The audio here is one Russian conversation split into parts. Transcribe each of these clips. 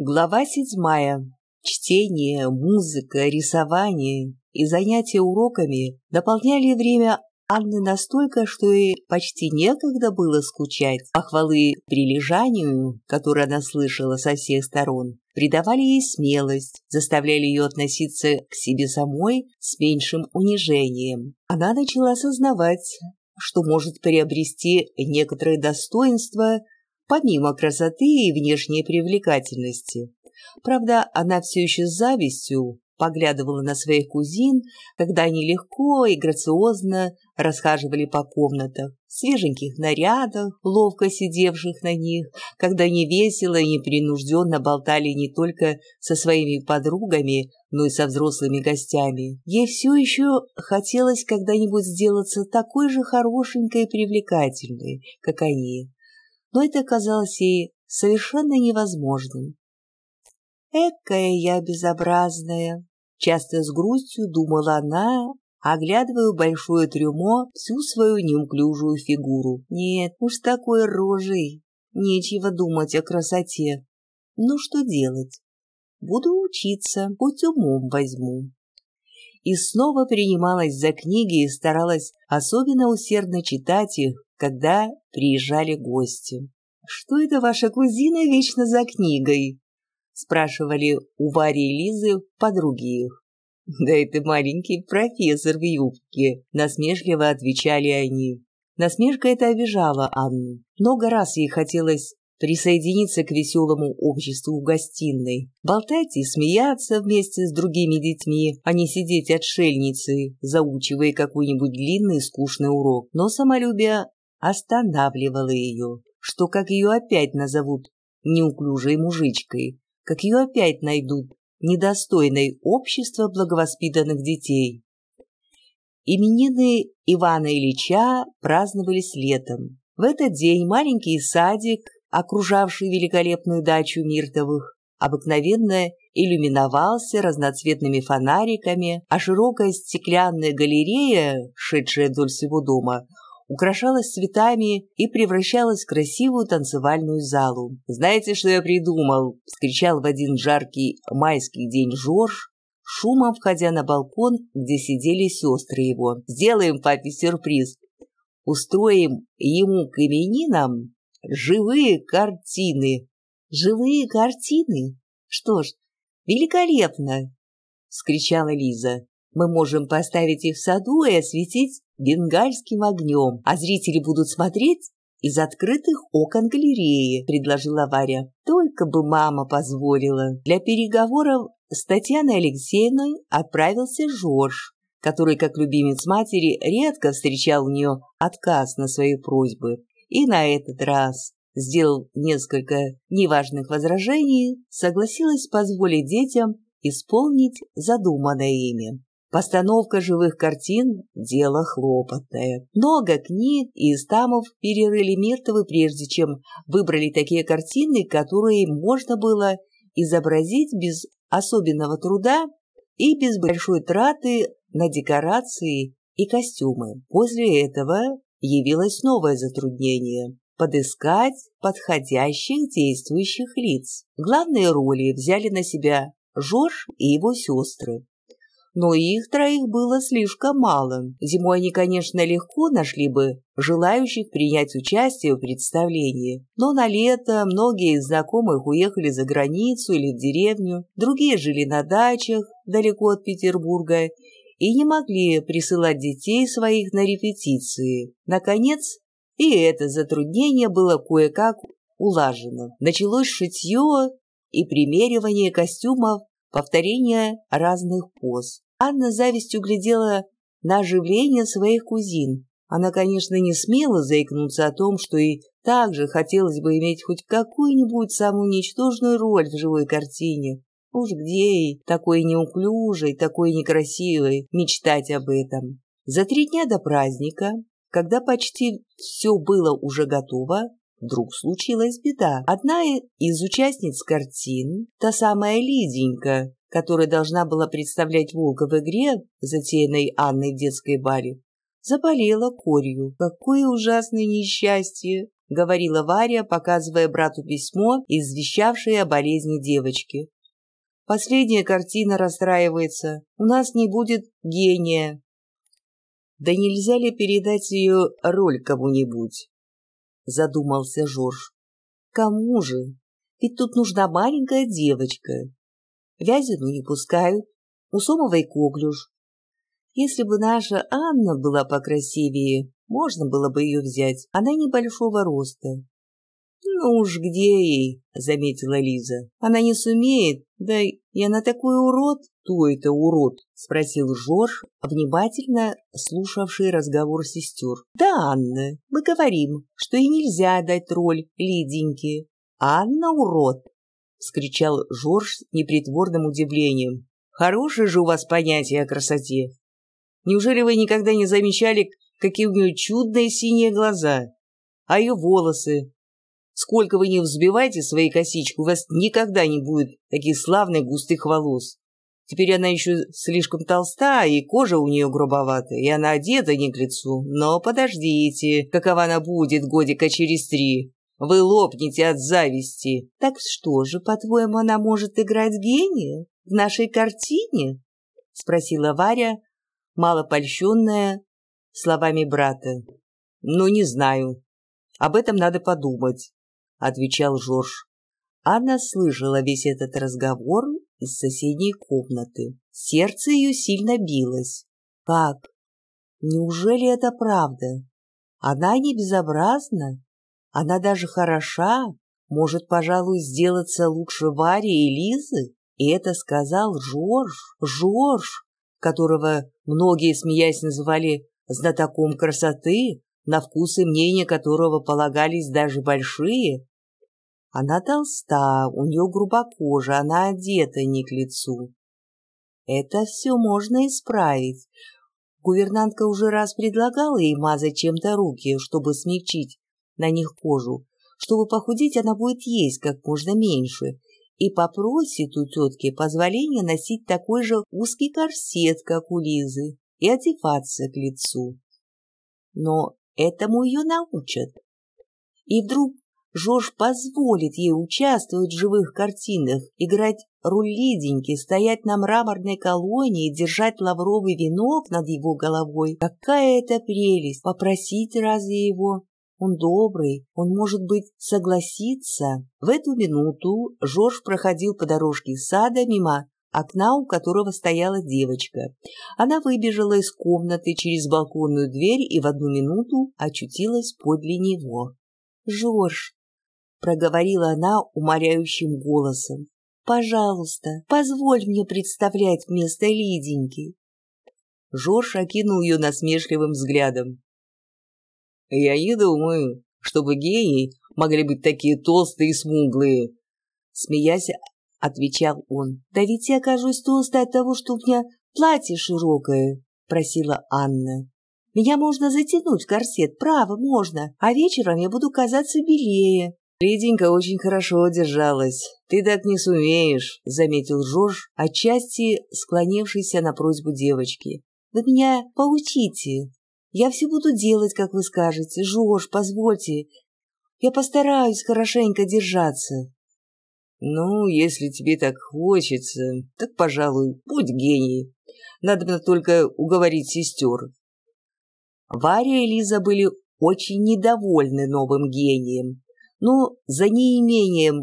Глава седьмая. Чтение, музыка, рисование и занятия уроками наполняли время Анны настолько, что и почти некогда было скучать. Похвалы прилежанию, которые она слышала со всех сторон, придавали ей смелость, заставляли ее относиться к себе самой с меньшим унижением. Она начала осознавать, что может приобрести некоторые достоинства помимо красоты и внешней привлекательности. Правда, она все еще с завистью поглядывала на своих кузин, когда они легко и грациозно расхаживали по комнатах, в свеженьких нарядах, ловко сидевших на них, когда они весело и непринужденно болтали не только со своими подругами, но и со взрослыми гостями. Ей все еще хотелось когда-нибудь сделаться такой же хорошенькой и привлекательной, как они но это казалось ей совершенно невозможным. «Экая я безобразная!» Часто с грустью думала она, оглядывая большое трюмо всю свою неуклюжую фигуру. «Нет, уж такой рожей, нечего думать о красоте. Ну что делать? Буду учиться, хоть умом возьму» и снова принималась за книги и старалась особенно усердно читать их, когда приезжали гости. «Что это ваша кузина вечно за книгой?» спрашивали у Вари и Лизы подруги их. «Да это маленький профессор в юбке», — насмешливо отвечали они. Насмешка это обижала Анну. Много раз ей хотелось присоединиться к веселому обществу в гостиной, болтать и смеяться вместе с другими детьми, а не сидеть отшельницей, заучивая какой-нибудь длинный скучный урок. Но самолюбие останавливало ее, что как ее опять назовут неуклюжей мужичкой, как ее опять найдут недостойной общества благовоспитанных детей. Именины Ивана Ильича праздновались летом. В этот день маленький садик окружавший великолепную дачу Миртовых, обыкновенно иллюминовался разноцветными фонариками, а широкая стеклянная галерея, шедшая вдоль всего дома, украшалась цветами и превращалась в красивую танцевальную залу. «Знаете, что я придумал?» — вскричал в один жаркий майский день Жорж, шумом входя на балкон, где сидели сестры его. «Сделаем папе сюрприз. Устроим ему к именинам живые картины. Живые картины? Что ж, великолепно! Вскричала Лиза. Мы можем поставить их в саду и осветить бенгальским огнем, а зрители будут смотреть из открытых окон галереи, предложила Варя. Только бы мама позволила. Для переговоров с Татьяной Алексеевной отправился Жорж, который, как любимец матери, редко встречал у нее отказ на свои просьбы и на этот раз, сделал несколько неважных возражений, согласилась позволить детям исполнить задуманное ими. Постановка живых картин – дело хлопотное. Много книг и стамов перерыли Миртовы, прежде чем выбрали такие картины, которые можно было изобразить без особенного труда и без большой траты на декорации и костюмы. После этого явилось новое затруднение – подыскать подходящих действующих лиц. Главные роли взяли на себя Жорж и его сестры. Но их троих было слишком мало. Зимой они, конечно, легко нашли бы желающих принять участие в представлении. Но на лето многие из знакомых уехали за границу или в деревню, другие жили на дачах далеко от Петербурга и не могли присылать детей своих на репетиции. Наконец, и это затруднение было кое-как улажено. Началось шитье и примеривание костюмов, повторение разных поз. Анна завистью глядела на оживление своих кузин. Она, конечно, не смела заикнуться о том, что и также хотелось бы иметь хоть какую-нибудь самую ничтожную роль в живой картине, Уж где ей, такой неуклюжей, такой некрасивой, мечтать об этом. За три дня до праздника, когда почти все было уже готово, вдруг случилась беда. Одна из участниц картин, та самая Лиденька, которая должна была представлять волка в игре, затеянной Анной в детской баре, заболела корью. Какое ужасное несчастье! — говорила Варя, показывая брату письмо, извещавшее о болезни девочки. «Последняя картина расстраивается. У нас не будет гения». «Да нельзя ли передать ее роль кому-нибудь?» — задумался Жорж. «Кому же? Ведь тут нужна маленькая девочка. Вязину не пускают, у Сомовой коглюш. Если бы наша Анна была покрасивее, можно было бы ее взять. Она небольшого роста. «Ну уж где ей?» — заметила Лиза. «Она не сумеет. Да и она такой урод». «Кто это урод?» — спросил Жорж, внимательно слушавший разговор сестер. «Да, Анна, мы говорим, что ей нельзя дать роль Лиденьке. Анна урод!» — вскричал Жорж с непритворным удивлением. «Хорошее же у вас понятие о красоте. Неужели вы никогда не замечали, какие у нее чудные синие глаза. А ее волосы. Сколько вы не взбивайте свои косички, у вас никогда не будет таких славных густых волос. Теперь она еще слишком толста, и кожа у нее грубоватая, и она одета не к лицу. Но подождите, какова она будет годика через три. Вы лопнете от зависти. Так что же, по-твоему, она может играть гения в нашей картине? Спросила Варя, малопольщенная словами брата. «Ну, не знаю. Об этом надо подумать», — отвечал Жорж. Анна слышала весь этот разговор из соседней комнаты. Сердце ее сильно билось. «Как? Неужели это правда? Она не безобразна? Она даже хороша? Может, пожалуй, сделаться лучше Вари и Лизы?» И это сказал Жорж, Жорж, которого многие, смеясь, называли знатоком красоты, на вкус и мнение которого полагались даже большие. Она толста, у нее грубокожа, она одета не к лицу. Это все можно исправить. Гувернантка уже раз предлагала ей мазать чем-то руки, чтобы смягчить на них кожу. Чтобы похудеть, она будет есть как можно меньше и попросит у тетки позволения носить такой же узкий корсет, как у Лизы и одеваться к лицу. Но этому ее научат. И вдруг Жорж позволит ей участвовать в живых картинах, играть роль Лиденьки, стоять на мраморной колонне и держать лавровый венок над его головой. Какая это прелесть! Попросить разве его? Он добрый, он, может быть, согласится. В эту минуту Жорж проходил по дорожке сада мимо окна у которого стояла девочка. Она выбежала из комнаты через балконную дверь и в одну минуту очутилась подле него. «Жорж!» — проговорила она умоляющим голосом. «Пожалуйста, позволь мне представлять вместо Лиденьки». Жорж окинул ее насмешливым взглядом. «Я не думаю, чтобы гении могли быть такие толстые и смуглые», смеясь, — отвечал он. «Да ведь я кажусь толстой от того, что у меня платье широкое», — просила Анна. «Меня можно затянуть в корсет, право, можно, а вечером я буду казаться белее». Лиденька очень хорошо держалась. Ты так не сумеешь, заметил Жорж, отчасти склонившийся на просьбу девочки. Вы меня поучите. Я все буду делать, как вы скажете. Жорж, позвольте. Я постараюсь хорошенько держаться. «Ну, если тебе так хочется, так, пожалуй, будь гений. Надо только уговорить сестер». Варя и Лиза были очень недовольны новым гением, но за неимением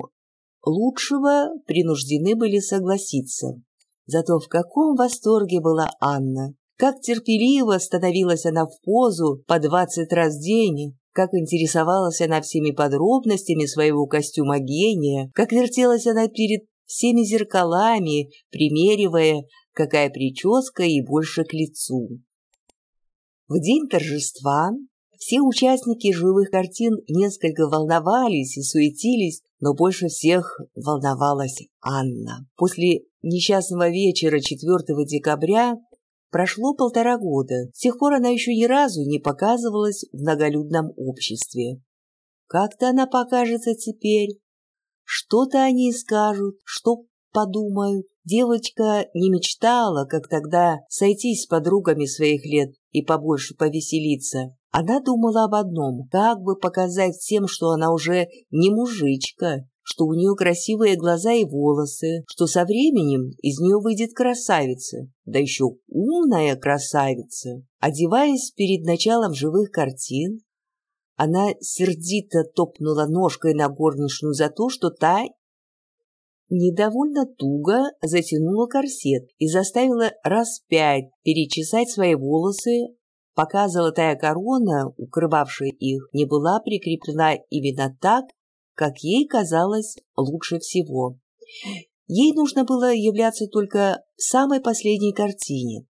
лучшего принуждены были согласиться. Зато в каком восторге была Анна! Как терпеливо становилась она в позу по двадцать раз в день, как интересовалась она всеми подробностями своего костюма гения, как вертелась она перед всеми зеркалами, примеривая, какая прическа и больше к лицу. В день торжества все участники живых картин несколько волновались и суетились, но больше всех волновалась Анна. После несчастного вечера 4 декабря Прошло полтора года, с тех пор она еще ни разу не показывалась в многолюдном обществе. Как-то она покажется теперь. Что-то они скажут, что подумают. Девочка не мечтала, как тогда, сойтись с подругами своих лет и побольше повеселиться. Она думала об одном – как бы показать всем, что она уже не мужичка, что у нее красивые глаза и волосы, что со временем из нее выйдет красавица, да еще умная красавица. Одеваясь перед началом живых картин, она сердито топнула ножкой на горничную за то, что та недовольно туго затянула корсет и заставила раз пять перечесать свои волосы, пока золотая корона, укрывавшая их, не была прикреплена именно так, как ей казалось лучше всего. Ей нужно было являться только в самой последней картине,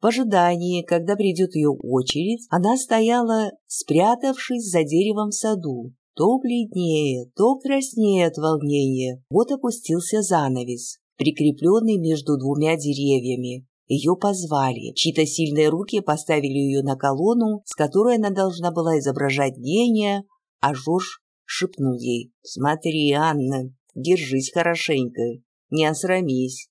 в ожидании, когда придет ее очередь, она стояла, спрятавшись за деревом в саду. То бледнее, то краснее от волнения. Вот опустился занавес, прикрепленный между двумя деревьями. Ее позвали. Чьи-то сильные руки поставили ее на колонну, с которой она должна была изображать гения, а Жорж шепнул ей «Смотри, Анна, держись хорошенько, не осрамись».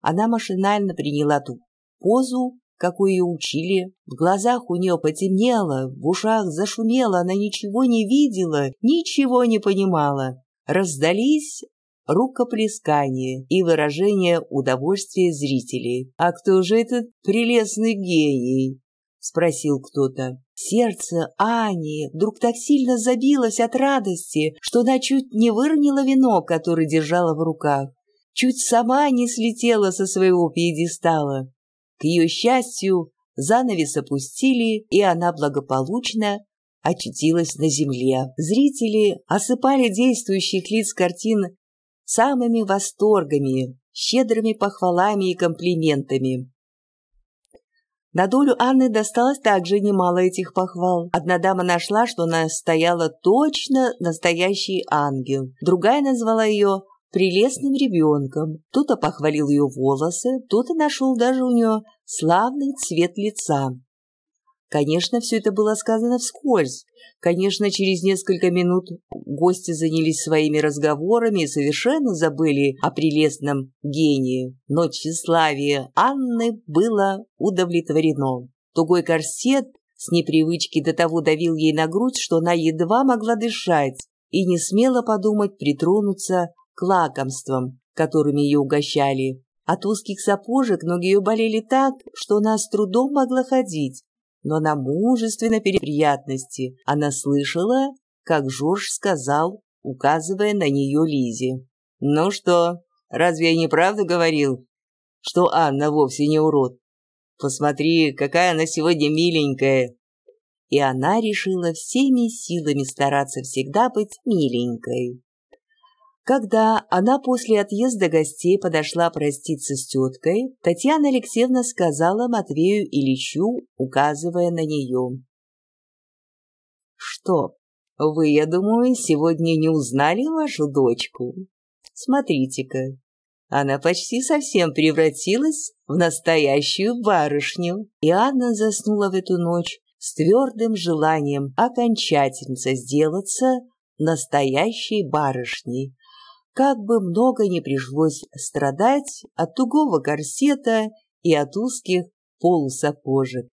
Она машинально приняла ту позу, какую ее учили. В глазах у нее потемнело, в ушах зашумело, она ничего не видела, ничего не понимала. Раздались рукоплескания и выражение удовольствия зрителей. «А кто же этот прелестный гений?» — спросил кто-то. Сердце Ани вдруг так сильно забилось от радости, что она чуть не выронила вино, которое держала в руках. Чуть сама не слетела со своего пьедестала. К ее счастью, занавес опустили, и она благополучно очутилась на земле. Зрители осыпали действующих лиц картин самыми восторгами, щедрыми похвалами и комплиментами. На долю Анны досталось также немало этих похвал. Одна дама нашла, что она стояла точно настоящий ангел. Другая назвала ее прелестным ребенком. Кто-то похвалил ее волосы, кто-то нашел даже у нее славный цвет лица. Конечно, все это было сказано вскользь. Конечно, через несколько минут гости занялись своими разговорами и совершенно забыли о прелестном гении. Но тщеславие Анны было удовлетворено. Тугой корсет с непривычки до того давил ей на грудь, что она едва могла дышать и не смела подумать притронуться к лакомствам, которыми ее угощали. От узких сапожек ноги ее болели так, что она с трудом могла ходить, но она мужественно перед приятности. Она слышала, как Жорж сказал, указывая на нее Лизе. «Ну что, разве я не правду говорил, что Анна вовсе не урод? Посмотри, какая она сегодня миленькая!» И она решила всеми силами стараться всегда быть миленькой. Когда она после отъезда гостей подошла проститься с теткой, Татьяна Алексеевна сказала Матвею Ильичу, указывая на нее. «Что, вы, я думаю, сегодня не узнали вашу дочку? Смотрите-ка, она почти совсем превратилась в настоящую барышню». И Анна заснула в эту ночь с твердым желанием окончательно сделаться настоящей барышней, как бы много ни пришлось страдать от тугого корсета и от узких полусапожек.